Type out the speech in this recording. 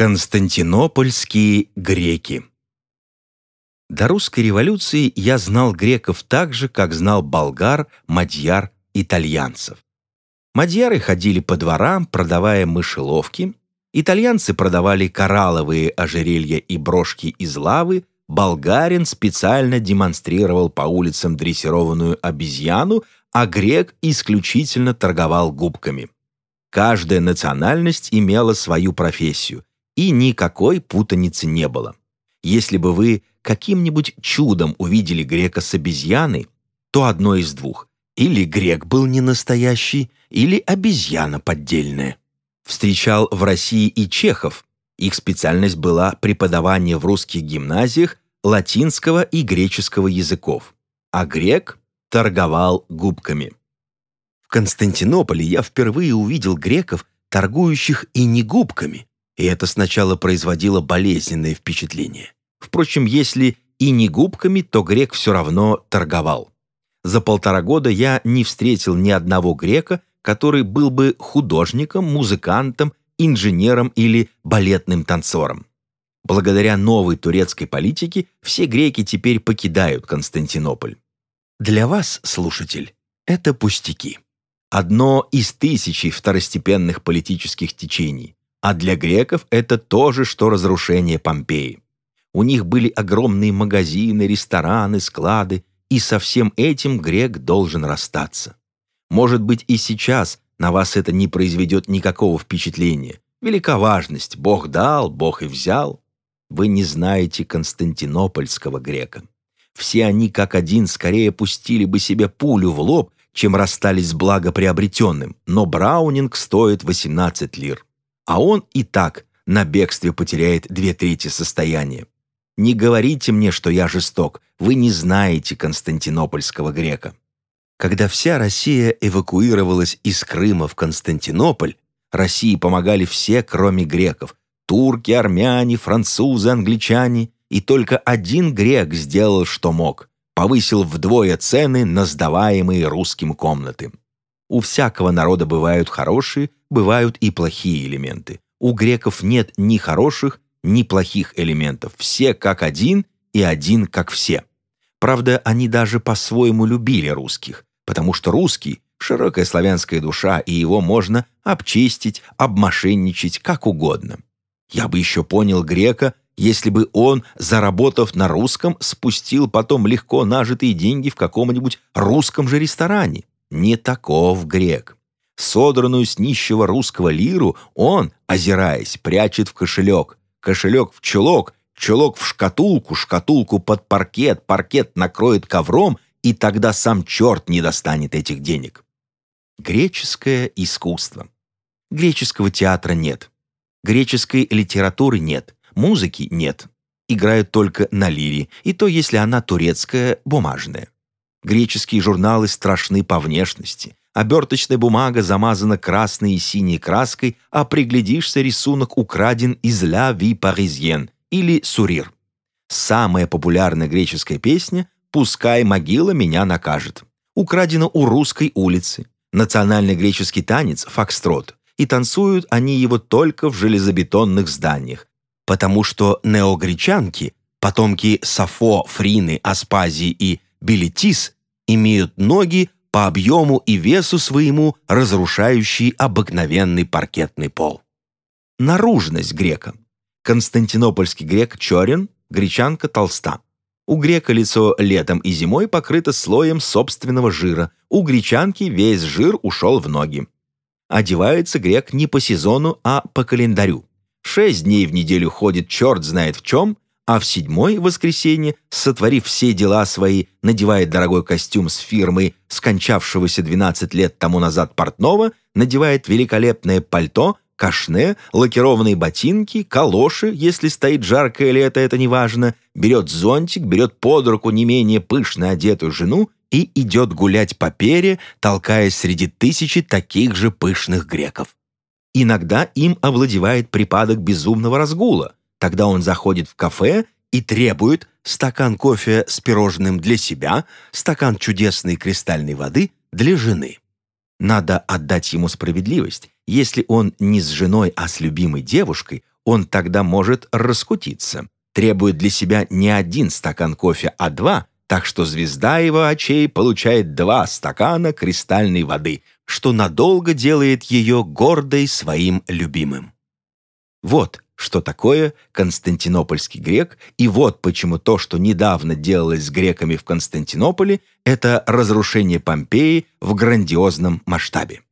Константинопольские греки До русской революции я знал греков так же, как знал болгар, мадьяр, итальянцев. Мадьяры ходили по дворам, продавая мышеловки, итальянцы продавали коралловые ожерелья и брошки из лавы, болгарин специально демонстрировал по улицам дрессированную обезьяну, а грек исключительно торговал губками. Каждая национальность имела свою профессию, и никакой путаницы не было. Если бы вы каким-нибудь чудом увидели грека с обезьяной, то одно из двух. Или грек был не настоящий, или обезьяна поддельная. Встречал в России и чехов. Их специальность была преподавание в русских гимназиях латинского и греческого языков. А грек торговал губками. В Константинополе я впервые увидел греков, торгующих и не губками, и это сначала производило болезненное впечатление. Впрочем, если и не губками, то грек все равно торговал. За полтора года я не встретил ни одного грека, который был бы художником, музыкантом, инженером или балетным танцором. Благодаря новой турецкой политике все греки теперь покидают Константинополь. Для вас, слушатель, это пустяки. Одно из тысячи второстепенных политических течений. А для греков это то же, что разрушение Помпеи. У них были огромные магазины, рестораны, склады, и со всем этим грек должен расстаться. Может быть, и сейчас на вас это не произведет никакого впечатления. Велика важность. Бог дал, Бог и взял. Вы не знаете константинопольского грека. Все они как один скорее пустили бы себе пулю в лоб, чем расстались с благоприобретенным, но Браунинг стоит 18 лир а он и так на бегстве потеряет две трети состояния. Не говорите мне, что я жесток, вы не знаете константинопольского грека. Когда вся Россия эвакуировалась из Крыма в Константинополь, России помогали все, кроме греков. Турки, армяне, французы, англичане. И только один грек сделал, что мог. Повысил вдвое цены на сдаваемые русским комнаты. У всякого народа бывают хорошие, бывают и плохие элементы. У греков нет ни хороших, ни плохих элементов. Все как один и один как все. Правда, они даже по-своему любили русских, потому что русский – широкая славянская душа, и его можно обчистить, обмошенничать как угодно. Я бы еще понял грека, если бы он, заработав на русском, спустил потом легко нажитые деньги в каком-нибудь русском же ресторане. Не таков грек. Содранную с нищего русского лиру он, озираясь, прячет в кошелек. Кошелек в чулок, чулок в шкатулку, шкатулку под паркет, паркет накроет ковром, и тогда сам черт не достанет этих денег. Греческое искусство. Греческого театра нет. Греческой литературы нет. Музыки нет. Играют только на лире, и то, если она турецкая, бумажная. Греческие журналы страшны по внешности. Оберточная бумага замазана красной и синей краской, а приглядишься, рисунок украден из «La vie parisienne» или «Сурир». Самая популярная греческая песня «Пускай могила меня накажет». Украдена у русской улицы. Национальный греческий танец – фокстрот. И танцуют они его только в железобетонных зданиях, потому что неогречанки, потомки Сафо, Фрины, Аспазии и Билетис имеют ноги по объему и весу своему, разрушающие обыкновенный паркетный пол. Наружность грека. Константинопольский грек черен, гречанка толста. У грека лицо летом и зимой покрыто слоем собственного жира, у гречанки весь жир ушел в ноги. Одевается грек не по сезону, а по календарю. Шесть дней в неделю ходит черт знает в чем, а в седьмое воскресенье, сотворив все дела свои, надевает дорогой костюм с фирмы скончавшегося 12 лет тому назад портного, надевает великолепное пальто, кашне, лакированные ботинки, калоши, если стоит жаркое лето, это неважно, берет зонтик, берет под руку не менее пышно одетую жену и идет гулять по пере, толкаясь среди тысячи таких же пышных греков. Иногда им овладевает припадок безумного разгула – Тогда он заходит в кафе и требует стакан кофе с пирожным для себя, стакан чудесной кристальной воды для жены. Надо отдать ему справедливость. Если он не с женой, а с любимой девушкой, он тогда может раскутиться. Требует для себя не один стакан кофе, а два, так что звезда его очей получает два стакана кристальной воды, что надолго делает ее гордой своим любимым. Вот что такое константинопольский грек, и вот почему то, что недавно делалось с греками в Константинополе, это разрушение Помпеи в грандиозном масштабе.